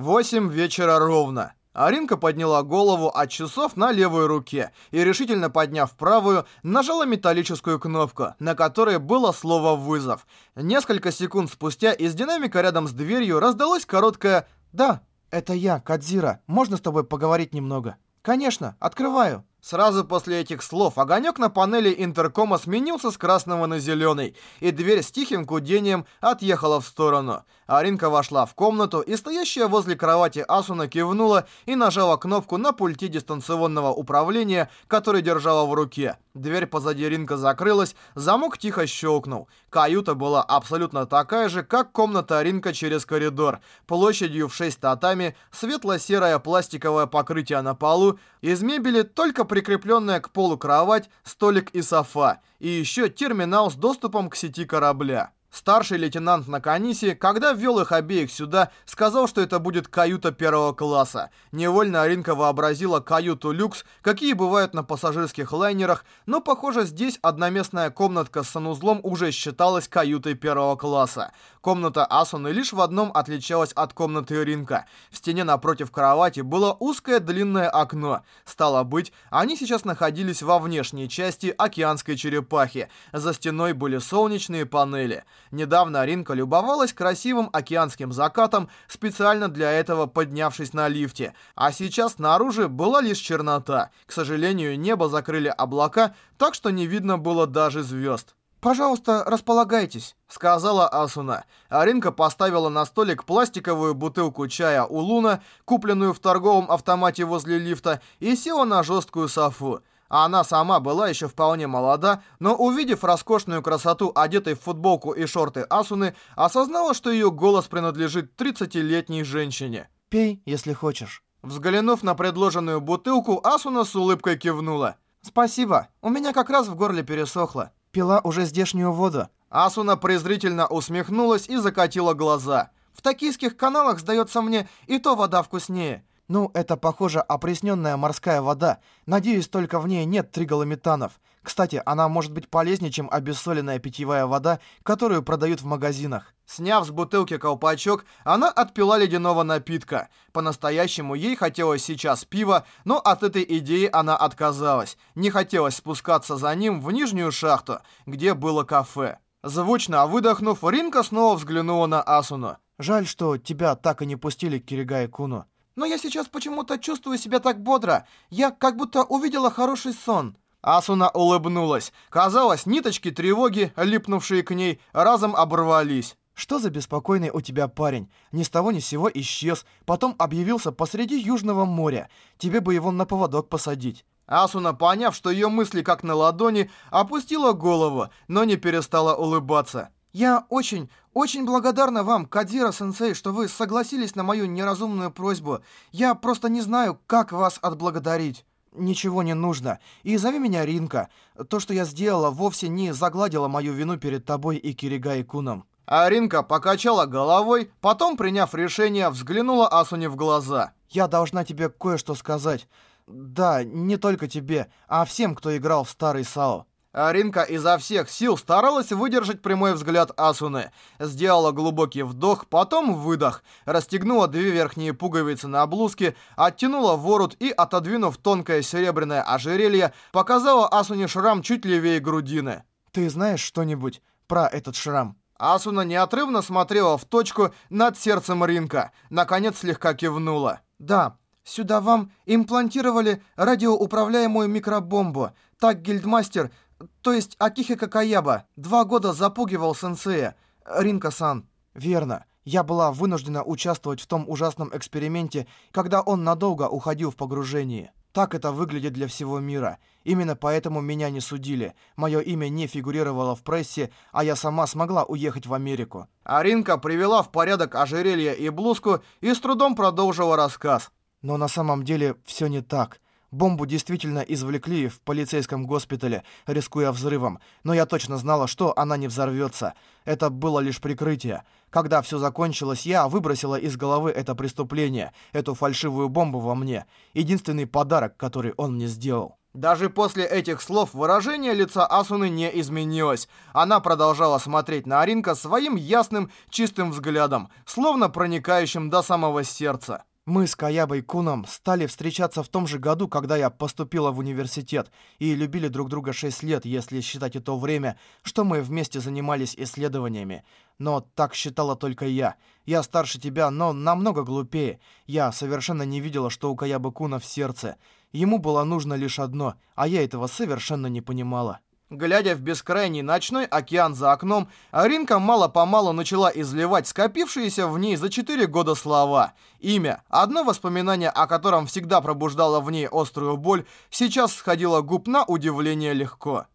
Восемь вечера ровно. Аринка подняла голову от часов на левой руке и, решительно подняв правую, нажала металлическую кнопку, на которой было слово «вызов». Несколько секунд спустя из динамика рядом с дверью раздалось короткое «Да, это я, Кадзира. Можно с тобой поговорить немного?» «Конечно, открываю». Сразу после этих слов огонек на панели интеркома сменился с красного на зеленый, и дверь с тихим гудением отъехала в сторону. Аринка вошла в комнату, и стоящая возле кровати Асуна кивнула и нажала кнопку на пульте дистанционного управления, который держала в руке. Дверь позади Ринка закрылась, замок тихо щелкнул. Каюта была абсолютно такая же, как комната Ринка через коридор. Площадью в 6 татами, светло-серое пластиковое покрытие на полу, из мебели только прикрепленная к полу кровать, столик и софа, и еще терминал с доступом к сети корабля. Старший лейтенант Наканиси, когда ввел их обеих сюда, сказал, что это будет каюта первого класса. Невольно Аринка вообразила каюту люкс, какие бывают на пассажирских лайнерах, но, похоже, здесь одноместная комнатка с санузлом уже считалась каютой первого класса. Комната Асуны лишь в одном отличалась от комнаты Ринка. В стене напротив кровати было узкое длинное окно. Стало быть, они сейчас находились во внешней части океанской черепахи. За стеной были солнечные панели. Недавно Ринка любовалась красивым океанским закатом, специально для этого поднявшись на лифте. А сейчас снаружи была лишь чернота. К сожалению, небо закрыли облака, так что не видно было даже звезд. «Пожалуйста, располагайтесь», — сказала Асуна. Аринка поставила на столик пластиковую бутылку чая у Луна, купленную в торговом автомате возле лифта, и села на жесткую софу. Она сама была еще вполне молода, но увидев роскошную красоту, одетой в футболку и шорты Асуны, осознала, что ее голос принадлежит 30-летней женщине. «Пей, если хочешь». Взглянув на предложенную бутылку, Асуна с улыбкой кивнула. «Спасибо, у меня как раз в горле пересохло» пила уже здешнюю воду». Асуна презрительно усмехнулась и закатила глаза. «В токийских каналах, сдается мне, и то вода вкуснее. Ну, это, похоже, опресненная морская вода. Надеюсь, только в ней нет триголометанов. Кстати, она может быть полезнее, чем обессоленная питьевая вода, которую продают в магазинах. Сняв с бутылки колпачок, она отпила ледяного напитка. По-настоящему ей хотелось сейчас пива, но от этой идеи она отказалась. Не хотелось спускаться за ним в нижнюю шахту, где было кафе. Звучно выдохнув, Ринка снова взглянула на Асуну. «Жаль, что тебя так и не пустили к Киригай-куну. Но я сейчас почему-то чувствую себя так бодро. Я как будто увидела хороший сон». Асуна улыбнулась. Казалось, ниточки тревоги, липнувшие к ней, разом оборвались. «Что за беспокойный у тебя парень? Ни с того ни с сего исчез, потом объявился посреди Южного моря. Тебе бы его на поводок посадить». Асуна, поняв, что ее мысли как на ладони, опустила голову, но не перестала улыбаться. Я очень, очень благодарна вам, Кадира сенсей, что вы согласились на мою неразумную просьбу. Я просто не знаю, как вас отблагодарить. Ничего не нужно. И зови меня Ринка. То, что я сделала, вовсе не загладило мою вину перед тобой и Киригай Куном. А Ринка покачала головой, потом, приняв решение, взглянула Асуне в глаза. Я должна тебе кое-что сказать. Да, не только тебе, а всем, кто играл в старый САО. А Ринка изо всех сил старалась выдержать прямой взгляд Асуны. Сделала глубокий вдох, потом выдох. Расстегнула две верхние пуговицы на блузке, оттянула ворот и, отодвинув тонкое серебряное ожерелье, показала Асуне шрам чуть левее грудины. «Ты знаешь что-нибудь про этот шрам?» Асуна неотрывно смотрела в точку над сердцем Ринка. Наконец слегка кивнула. «Да, сюда вам имплантировали радиоуправляемую микробомбу. Так гильдмастер то есть Акихика Каяба, два года запугивал сенсея, Ринка-сан. Верно. Я была вынуждена участвовать в том ужасном эксперименте, когда он надолго уходил в погружение. Так это выглядит для всего мира. Именно поэтому меня не судили. Мое имя не фигурировало в прессе, а я сама смогла уехать в Америку. Аринка привела в порядок ожерелье и блузку и с трудом продолжила рассказ. Но на самом деле все не так. Бомбу действительно извлекли в полицейском госпитале, рискуя взрывом, но я точно знала, что она не взорвется. Это было лишь прикрытие. Когда все закончилось, я выбросила из головы это преступление, эту фальшивую бомбу во мне. Единственный подарок, который он мне сделал. Даже после этих слов выражение лица Асуны не изменилось. Она продолжала смотреть на Аринка своим ясным, чистым взглядом, словно проникающим до самого сердца. Мы с Каябой Куном стали встречаться в том же году, когда я поступила в университет, и любили друг друга 6 лет, если считать и то время, что мы вместе занимались исследованиями. Но так считала только я. Я старше тебя, но намного глупее. Я совершенно не видела, что у Каябы Куна в сердце. Ему было нужно лишь одно, а я этого совершенно не понимала. Глядя в бескрайний ночной океан за окном, Аринка мало-помалу начала изливать скопившиеся в ней за четыре года слова. Имя, одно воспоминание о котором всегда пробуждало в ней острую боль, сейчас сходило губ на удивление легко.